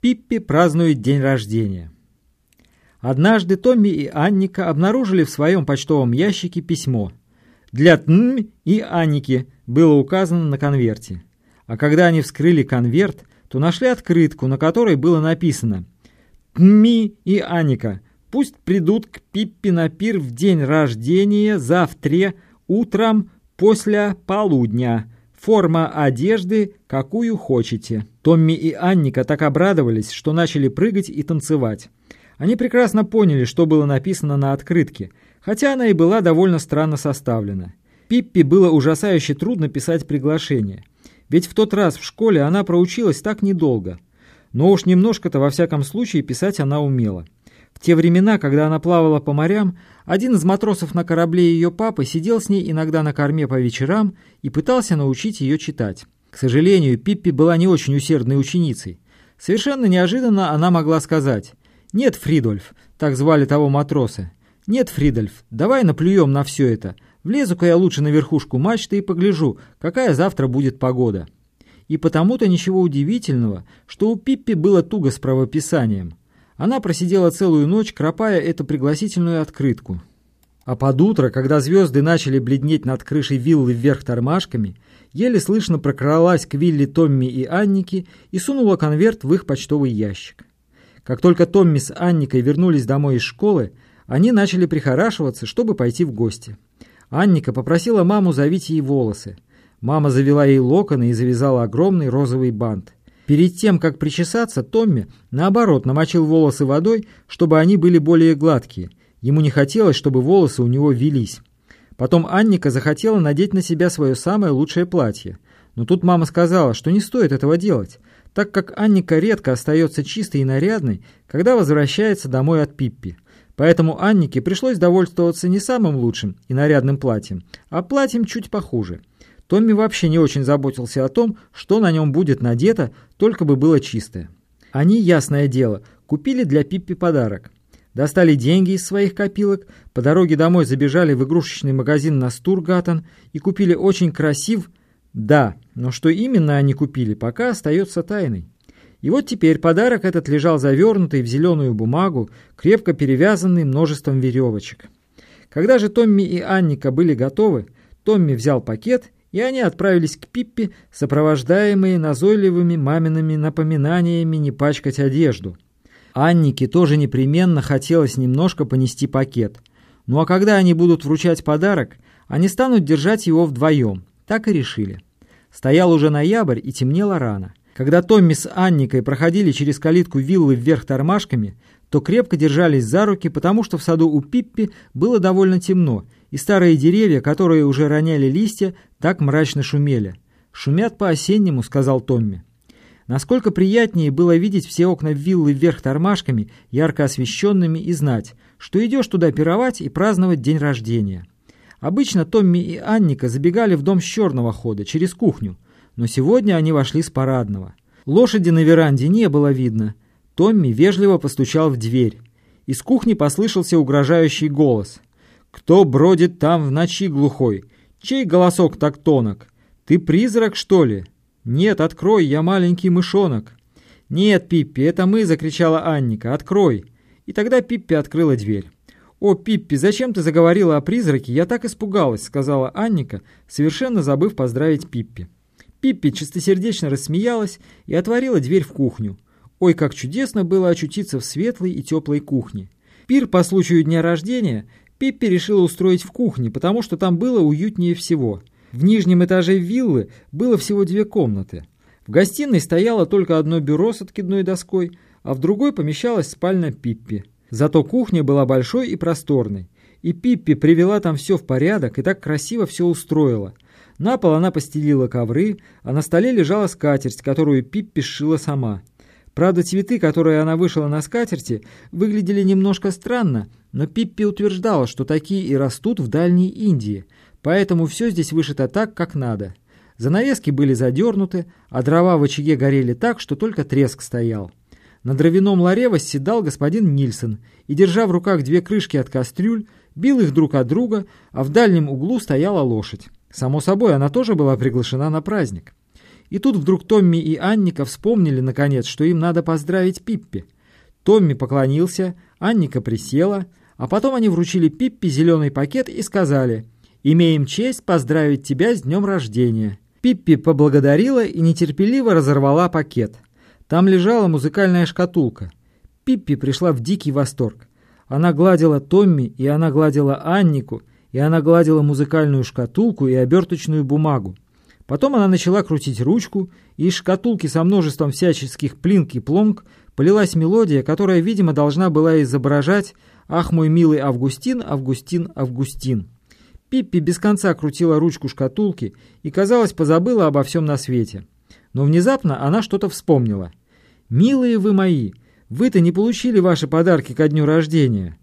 Пиппи празднует день рождения. Однажды Томми и Анника обнаружили в своем почтовом ящике письмо. Для Тм и Анники было указано на конверте. А когда они вскрыли конверт, то нашли открытку, на которой было написано «Тми и Анника, пусть придут к Пиппи на пир в день рождения завтра утром после полудня». Форма одежды, какую хотите. Томми и Анника так обрадовались, что начали прыгать и танцевать. Они прекрасно поняли, что было написано на открытке, хотя она и была довольно странно составлена. Пиппи было ужасающе трудно писать приглашение. Ведь в тот раз в школе она проучилась так недолго. Но уж немножко-то во всяком случае писать она умела. В те времена, когда она плавала по морям, один из матросов на корабле ее папы сидел с ней иногда на корме по вечерам и пытался научить ее читать. К сожалению, Пиппи была не очень усердной ученицей. Совершенно неожиданно она могла сказать «Нет, Фридольф», так звали того матроса, «Нет, Фридольф, давай наплюем на все это. Влезу-ка я лучше на верхушку мачты и погляжу, какая завтра будет погода». И потому-то ничего удивительного, что у Пиппи было туго с правописанием. Она просидела целую ночь, кропая эту пригласительную открытку. А под утро, когда звезды начали бледнеть над крышей виллы вверх тормашками, еле слышно прокралась к вилле Томми и Аннике и сунула конверт в их почтовый ящик. Как только Томми с Анникой вернулись домой из школы, они начали прихорашиваться, чтобы пойти в гости. Анника попросила маму завить ей волосы. Мама завела ей локоны и завязала огромный розовый бант. Перед тем, как причесаться, Томми, наоборот, намочил волосы водой, чтобы они были более гладкие. Ему не хотелось, чтобы волосы у него велись. Потом Анника захотела надеть на себя свое самое лучшее платье. Но тут мама сказала, что не стоит этого делать, так как Анника редко остается чистой и нарядной, когда возвращается домой от Пиппи. Поэтому Аннике пришлось довольствоваться не самым лучшим и нарядным платьем, а платьем чуть похуже. Томми вообще не очень заботился о том, что на нем будет надето, только бы было чистое. Они, ясное дело, купили для Пиппи подарок. Достали деньги из своих копилок, по дороге домой забежали в игрушечный магазин на Стургатон и купили очень красив... Да, но что именно они купили, пока остается тайной. И вот теперь подарок этот лежал завернутый в зеленую бумагу, крепко перевязанный множеством веревочек. Когда же Томми и Анника были готовы, Томми взял пакет и они отправились к Пиппе, сопровождаемые назойливыми мамиными напоминаниями не пачкать одежду. Аннике тоже непременно хотелось немножко понести пакет. Ну а когда они будут вручать подарок, они станут держать его вдвоем. Так и решили. Стоял уже ноябрь и темнело рано. Когда Томми с Анникой проходили через калитку виллы вверх тормашками, то крепко держались за руки, потому что в саду у Пиппи было довольно темно, и старые деревья, которые уже роняли листья, так мрачно шумели. «Шумят по-осеннему», — сказал Томми. Насколько приятнее было видеть все окна виллы вверх тормашками, ярко освещенными, и знать, что идешь туда пировать и праздновать день рождения. Обычно Томми и Анника забегали в дом с черного хода, через кухню, но сегодня они вошли с парадного. Лошади на веранде не было видно. Томми вежливо постучал в дверь. Из кухни послышался угрожающий голос. «Кто бродит там в ночи глухой? Чей голосок так тонок? Ты призрак, что ли?» «Нет, открой, я маленький мышонок». «Нет, Пиппи, это мы!» — закричала Анника. «Открой!» И тогда Пиппи открыла дверь. «О, Пиппи, зачем ты заговорила о призраке? Я так испугалась», — сказала Анника, совершенно забыв поздравить Пиппи. Пиппи чистосердечно рассмеялась и отворила дверь в кухню. Ой, как чудесно было очутиться в светлой и теплой кухне. Пир по случаю дня рождения Пиппи решила устроить в кухне, потому что там было уютнее всего. В нижнем этаже виллы было всего две комнаты. В гостиной стояло только одно бюро с откидной доской, а в другой помещалась спальня Пиппи. Зато кухня была большой и просторной. И Пиппи привела там все в порядок и так красиво все устроила. На пол она постелила ковры, а на столе лежала скатерть, которую Пиппи сшила сама. Правда, цветы, которые она вышила на скатерти, выглядели немножко странно, но Пиппи утверждала, что такие и растут в Дальней Индии, поэтому все здесь вышито так, как надо. Занавески были задернуты, а дрова в очаге горели так, что только треск стоял. На дровяном ларе восседал господин Нильсон и, держа в руках две крышки от кастрюль, бил их друг от друга, а в дальнем углу стояла лошадь. Само собой, она тоже была приглашена на праздник. И тут вдруг Томми и Анника вспомнили, наконец, что им надо поздравить Пиппи. Томми поклонился, Анника присела, а потом они вручили Пиппи зеленый пакет и сказали «Имеем честь поздравить тебя с днем рождения». Пиппи поблагодарила и нетерпеливо разорвала пакет. Там лежала музыкальная шкатулка. Пиппи пришла в дикий восторг. Она гладила Томми, и она гладила Аннику, и она гладила музыкальную шкатулку и оберточную бумагу. Потом она начала крутить ручку, и из шкатулки со множеством всяческих плинк и плонг полилась мелодия, которая, видимо, должна была изображать «Ах, мой милый Августин, Августин, Августин». Пиппи без конца крутила ручку шкатулки и, казалось, позабыла обо всем на свете. Но внезапно она что-то вспомнила. «Милые вы мои, вы-то не получили ваши подарки ко дню рождения».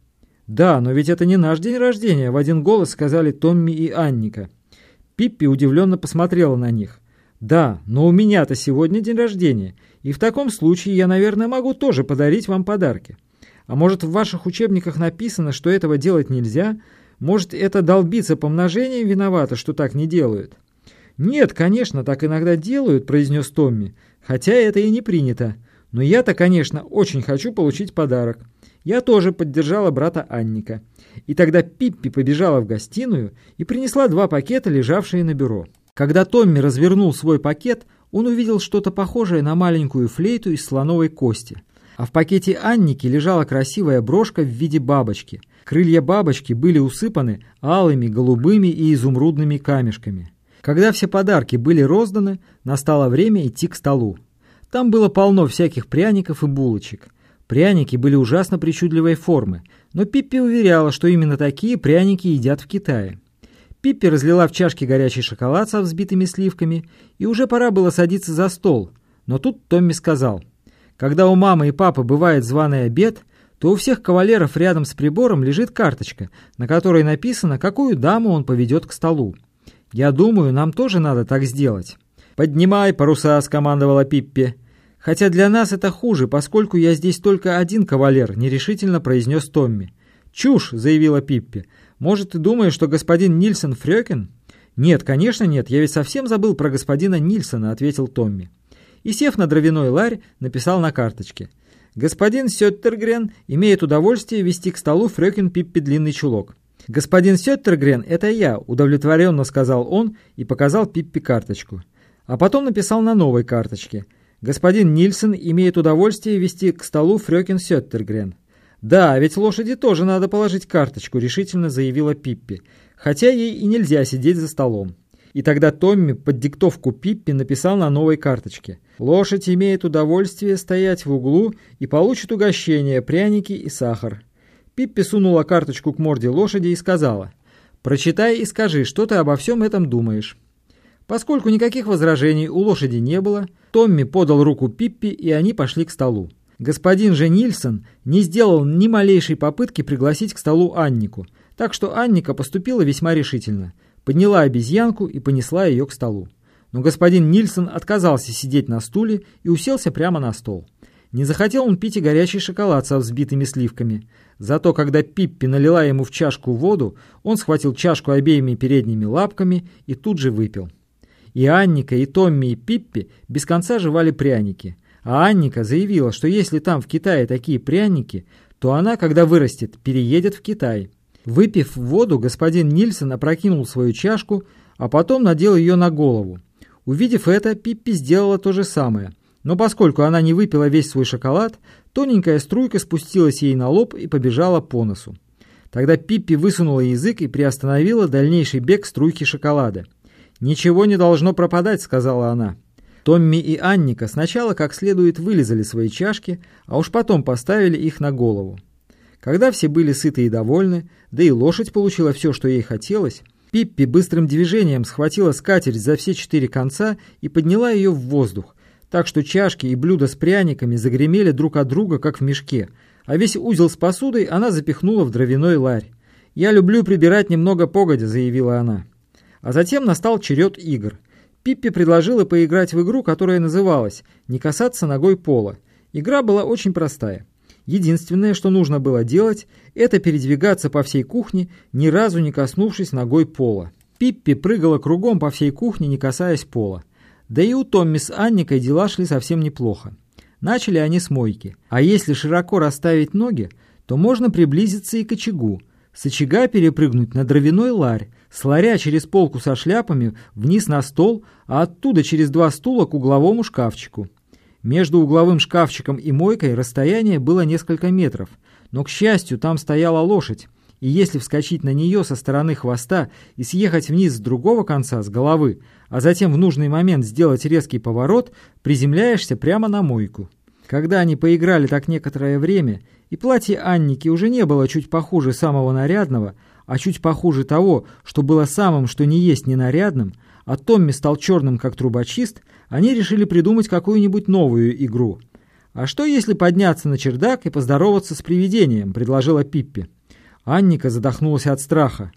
«Да, но ведь это не наш день рождения», — в один голос сказали Томми и Анника. Пиппи удивленно посмотрела на них. «Да, но у меня-то сегодня день рождения, и в таком случае я, наверное, могу тоже подарить вам подарки. А может, в ваших учебниках написано, что этого делать нельзя?» Может, это долбиться помножением виновата, что так не делают? Нет, конечно, так иногда делают, произнес Томми, хотя это и не принято. Но я-то, конечно, очень хочу получить подарок. Я тоже поддержала брата Анника. И тогда Пиппи побежала в гостиную и принесла два пакета, лежавшие на бюро. Когда Томми развернул свой пакет, он увидел что-то похожее на маленькую флейту из слоновой кости. А в пакете Анники лежала красивая брошка в виде бабочки – Крылья бабочки были усыпаны алыми, голубыми и изумрудными камешками. Когда все подарки были розданы, настало время идти к столу. Там было полно всяких пряников и булочек. Пряники были ужасно причудливой формы, но Пиппи уверяла, что именно такие пряники едят в Китае. Пиппи разлила в чашке горячий шоколад со взбитыми сливками, и уже пора было садиться за стол. Но тут Томми сказал, «Когда у мамы и папы бывает званый обед, то у всех кавалеров рядом с прибором лежит карточка, на которой написано, какую даму он поведет к столу. Я думаю, нам тоже надо так сделать. «Поднимай паруса», — скомандовала Пиппи. «Хотя для нас это хуже, поскольку я здесь только один кавалер», — нерешительно произнес Томми. «Чушь», — заявила Пиппи. «Может, ты думаешь, что господин Нильсон Фрёкин?» «Нет, конечно нет, я ведь совсем забыл про господина Нильсона», — ответил Томми. И, сев на дровяной ларь, написал на карточке — Господин Сеттергрен имеет удовольствие вести к столу Фрёкин Пиппи длинный чулок. «Господин Сеттергрен, это я», — удовлетворенно сказал он и показал Пиппи карточку. А потом написал на новой карточке. «Господин Нильсон имеет удовольствие вести к столу Фрёкин Сеттергрен». «Да, ведь лошади тоже надо положить карточку», — решительно заявила Пиппи. «Хотя ей и нельзя сидеть за столом». И тогда Томми под диктовку Пиппи написал на новой карточке. «Лошадь имеет удовольствие стоять в углу и получит угощение, пряники и сахар». Пиппи сунула карточку к морде лошади и сказала, «Прочитай и скажи, что ты обо всем этом думаешь». Поскольку никаких возражений у лошади не было, Томми подал руку Пиппи, и они пошли к столу. Господин же Нильсон не сделал ни малейшей попытки пригласить к столу Аннику, так что Анника поступила весьма решительно – подняла обезьянку и понесла ее к столу. Но господин Нильсон отказался сидеть на стуле и уселся прямо на стол. Не захотел он пить и горячий шоколад со взбитыми сливками. Зато когда Пиппи налила ему в чашку воду, он схватил чашку обеими передними лапками и тут же выпил. И Анника, и Томми, и Пиппи без конца жевали пряники. А Анника заявила, что если там в Китае такие пряники, то она, когда вырастет, переедет в Китай. Выпив воду, господин Нильсон опрокинул свою чашку, а потом надел ее на голову. Увидев это, Пиппи сделала то же самое. Но поскольку она не выпила весь свой шоколад, тоненькая струйка спустилась ей на лоб и побежала по носу. Тогда Пиппи высунула язык и приостановила дальнейший бег струйки шоколада. «Ничего не должно пропадать», — сказала она. Томми и Анника сначала как следует вылезали свои чашки, а уж потом поставили их на голову. Когда все были сыты и довольны, да и лошадь получила все, что ей хотелось, Пиппи быстрым движением схватила скатерть за все четыре конца и подняла ее в воздух, так что чашки и блюда с пряниками загремели друг от друга, как в мешке, а весь узел с посудой она запихнула в дровяной ларь. «Я люблю прибирать немного погодя», — заявила она. А затем настал черед игр. Пиппи предложила поиграть в игру, которая называлась «Не касаться ногой пола». Игра была очень простая. Единственное, что нужно было делать, это передвигаться по всей кухне, ни разу не коснувшись ногой пола. Пиппи прыгала кругом по всей кухне, не касаясь пола. Да и у Томми с Анникой дела шли совсем неплохо. Начали они с мойки. А если широко расставить ноги, то можно приблизиться и к очагу. С очага перепрыгнуть на дровяной ларь, с ларя через полку со шляпами вниз на стол, а оттуда через два стула к угловому шкафчику. Между угловым шкафчиком и мойкой расстояние было несколько метров, но, к счастью, там стояла лошадь, и если вскочить на нее со стороны хвоста и съехать вниз с другого конца, с головы, а затем в нужный момент сделать резкий поворот, приземляешься прямо на мойку. Когда они поиграли так некоторое время, и платье Анники уже не было чуть похуже самого нарядного, а чуть похуже того, что было самым, что не есть ненарядным, а Томми стал черным, как трубочист, они решили придумать какую-нибудь новую игру. «А что, если подняться на чердак и поздороваться с привидением?» – предложила Пиппи. Анника задохнулась от страха.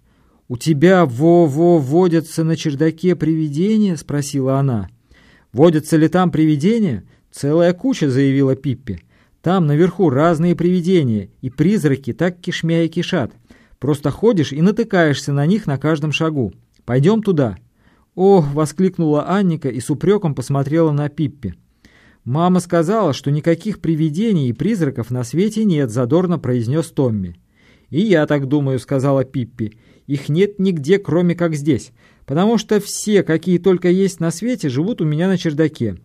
«У тебя во-во водятся на чердаке привидения?» – спросила она. «Водятся ли там привидения?» «Целая куча», — заявила Пиппи. «Там наверху разные привидения, и призраки так кишмя и кишат. Просто ходишь и натыкаешься на них на каждом шагу. Пойдем туда». «Ох!» — воскликнула Анника и с упреком посмотрела на Пиппи. «Мама сказала, что никаких привидений и призраков на свете нет», — задорно произнес Томми. «И я так думаю», — сказала Пиппи. «Их нет нигде, кроме как здесь, потому что все, какие только есть на свете, живут у меня на чердаке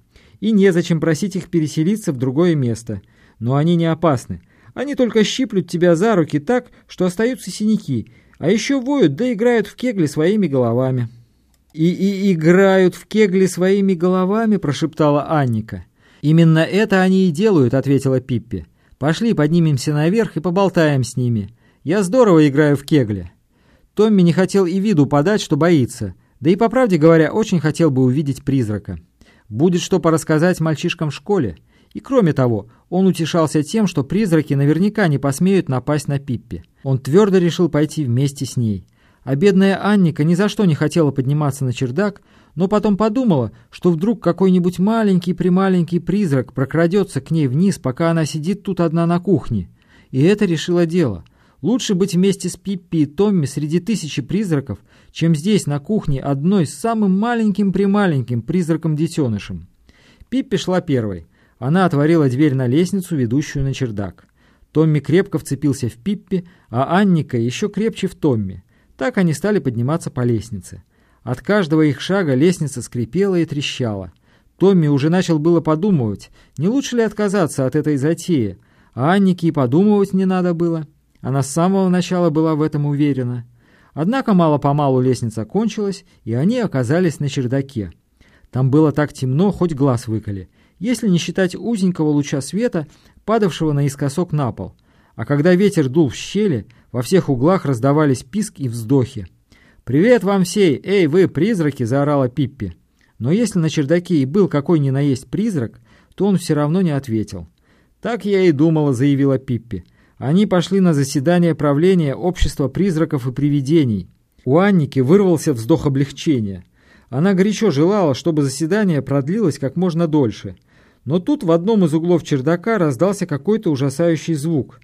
и незачем просить их переселиться в другое место. Но они не опасны. Они только щиплют тебя за руки так, что остаются синяки, а еще воют да играют в кегли своими головами». «И, и играют в кегли своими головами?» – прошептала Анника. «Именно это они и делают», – ответила Пиппи. «Пошли поднимемся наверх и поболтаем с ними. Я здорово играю в кегли». Томми не хотел и виду подать, что боится, да и, по правде говоря, очень хотел бы увидеть призрака. Будет что порассказать мальчишкам в школе. И кроме того, он утешался тем, что призраки наверняка не посмеют напасть на Пиппи. Он твердо решил пойти вместе с ней. А бедная Анника ни за что не хотела подниматься на чердак, но потом подумала, что вдруг какой-нибудь маленький-прималенький призрак прокрадется к ней вниз, пока она сидит тут одна на кухне. И это решило дело. Лучше быть вместе с Пиппи и Томми среди тысячи призраков, чем здесь, на кухне, одной с самым маленьким-прималеньким призраком-детенышем. Пиппи шла первой. Она отворила дверь на лестницу, ведущую на чердак. Томми крепко вцепился в Пиппи, а Анника еще крепче в Томми. Так они стали подниматься по лестнице. От каждого их шага лестница скрипела и трещала. Томми уже начал было подумывать, не лучше ли отказаться от этой затеи, а Аннике и подумывать не надо было. Она с самого начала была в этом уверена. Однако мало-помалу лестница кончилась, и они оказались на чердаке. Там было так темно, хоть глаз выколи, если не считать узенького луча света, падавшего наискосок на пол. А когда ветер дул в щели, во всех углах раздавались писк и вздохи. «Привет вам всей! Эй, вы, призраки!» – заорала Пиппи. Но если на чердаке и был какой ни на есть призрак, то он все равно не ответил. «Так я и думала», – заявила Пиппи. Они пошли на заседание правления Общества призраков и привидений. У Анники вырвался вздох облегчения. Она горячо желала, чтобы заседание продлилось как можно дольше. Но тут в одном из углов чердака раздался какой-то ужасающий звук.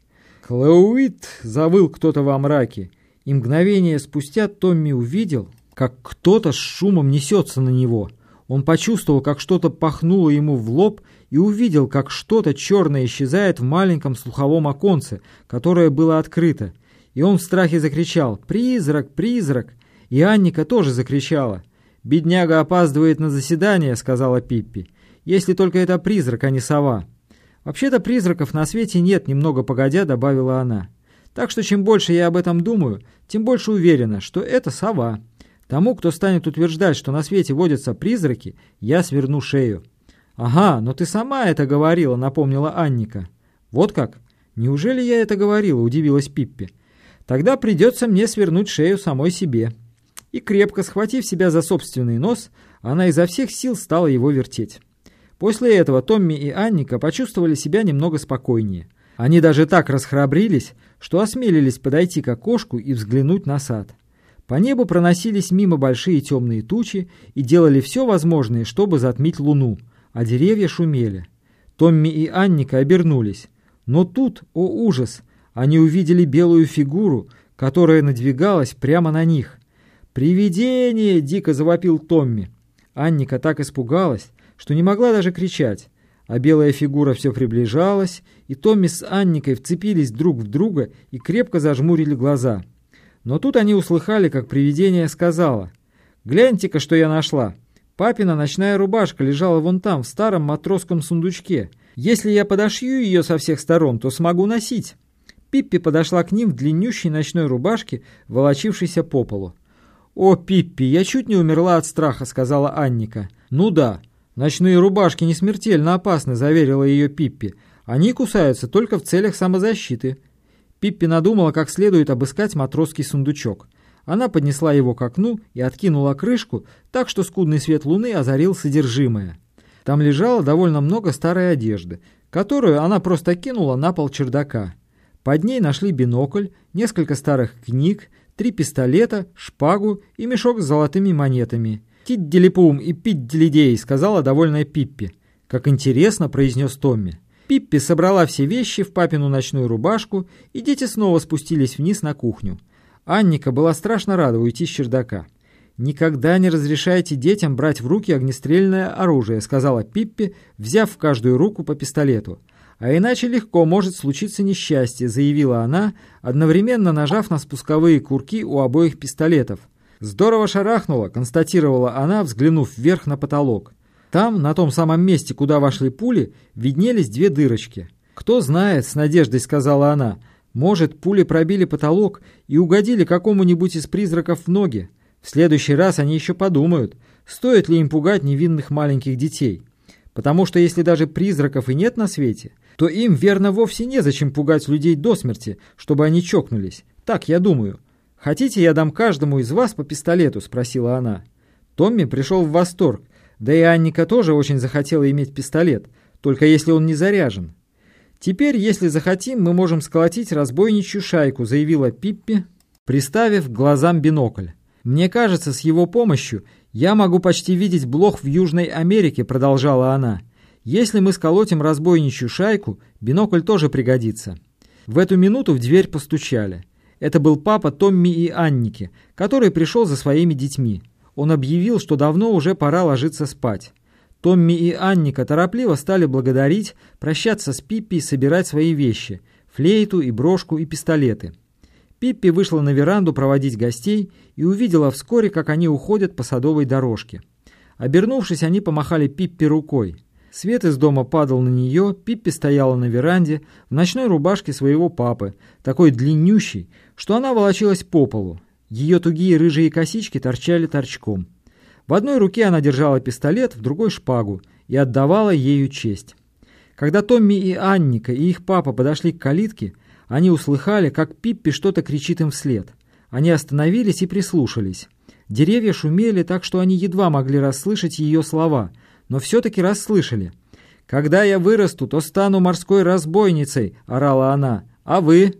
«Клауит!» — завыл кто-то во мраке. И мгновение спустя Томми увидел, как кто-то с шумом несется на него. Он почувствовал, как что-то пахнуло ему в лоб и увидел, как что-то черное исчезает в маленьком слуховом оконце, которое было открыто. И он в страхе закричал «Призрак! Призрак!» И Анника тоже закричала. «Бедняга опаздывает на заседание», — сказала Пиппи. «Если только это призрак, а не сова». «Вообще-то призраков на свете нет», — немного погодя добавила она. «Так что чем больше я об этом думаю, тем больше уверена, что это сова. Тому, кто станет утверждать, что на свете водятся призраки, я сверну шею». «Ага, но ты сама это говорила», — напомнила Анника. «Вот как? Неужели я это говорила?» — удивилась Пиппи. «Тогда придется мне свернуть шею самой себе». И крепко схватив себя за собственный нос, она изо всех сил стала его вертеть. После этого Томми и Анника почувствовали себя немного спокойнее. Они даже так расхрабрились, что осмелились подойти к окошку и взглянуть на сад. По небу проносились мимо большие темные тучи и делали все возможное, чтобы затмить луну — а деревья шумели. Томми и Анника обернулись. Но тут, о ужас, они увидели белую фигуру, которая надвигалась прямо на них. «Привидение!» — дико завопил Томми. Анника так испугалась, что не могла даже кричать, а белая фигура все приближалась, и Томми с Анникой вцепились друг в друга и крепко зажмурили глаза. Но тут они услыхали, как привидение сказала, «Гляньте-ка, что я нашла! Папина ночная рубашка лежала вон там, в старом матросском сундучке. Если я подошью ее со всех сторон, то смогу носить». Пиппи подошла к ним в длиннющей ночной рубашке, волочившейся по полу. «О, Пиппи, я чуть не умерла от страха», — сказала Анника. «Ну да, «Ночные рубашки не смертельно опасны», — заверила ее Пиппи. «Они кусаются только в целях самозащиты». Пиппи надумала, как следует обыскать матросский сундучок. Она поднесла его к окну и откинула крышку, так что скудный свет луны озарил содержимое. Там лежало довольно много старой одежды, которую она просто кинула на пол чердака. Под ней нашли бинокль, несколько старых книг, три пистолета, шпагу и мешок с золотыми монетами. «Тидделипум и пидделидей», — сказала довольная Пиппи. «Как интересно», — произнес Томми. Пиппи собрала все вещи в папину ночную рубашку, и дети снова спустились вниз на кухню. Анника была страшно рада уйти с чердака. «Никогда не разрешайте детям брать в руки огнестрельное оружие», — сказала Пиппи, взяв в каждую руку по пистолету. «А иначе легко может случиться несчастье», — заявила она, одновременно нажав на спусковые курки у обоих пистолетов. «Здорово шарахнуло», — констатировала она, взглянув вверх на потолок. Там, на том самом месте, куда вошли пули, виднелись две дырочки. «Кто знает», — с надеждой сказала она, — «может, пули пробили потолок и угодили какому-нибудь из призраков в ноги. В следующий раз они еще подумают, стоит ли им пугать невинных маленьких детей. Потому что если даже призраков и нет на свете, то им, верно, вовсе незачем пугать людей до смерти, чтобы они чокнулись. Так я думаю». «Хотите, я дам каждому из вас по пистолету?» – спросила она. Томми пришел в восторг, да и Анника тоже очень захотела иметь пистолет, только если он не заряжен. «Теперь, если захотим, мы можем сколотить разбойничью шайку», – заявила Пиппи, приставив к глазам бинокль. «Мне кажется, с его помощью я могу почти видеть блох в Южной Америке», – продолжала она. «Если мы сколотим разбойничью шайку, бинокль тоже пригодится». В эту минуту в дверь постучали. Это был папа Томми и Анники, который пришел за своими детьми. Он объявил, что давно уже пора ложиться спать. Томми и Анника торопливо стали благодарить, прощаться с Пиппи и собирать свои вещи – флейту и брошку и пистолеты. Пиппи вышла на веранду проводить гостей и увидела вскоре, как они уходят по садовой дорожке. Обернувшись, они помахали Пиппи рукой. Свет из дома падал на нее, Пиппи стояла на веранде, в ночной рубашке своего папы, такой длиннющий, что она волочилась по полу. Ее тугие рыжие косички торчали торчком. В одной руке она держала пистолет, в другой шпагу и отдавала ею честь. Когда Томми и Анника и их папа подошли к калитке, они услыхали, как Пиппи что-то кричит им вслед. Они остановились и прислушались. Деревья шумели так, что они едва могли расслышать ее слова — но все-таки расслышали. «Когда я вырасту, то стану морской разбойницей», — орала она. «А вы?»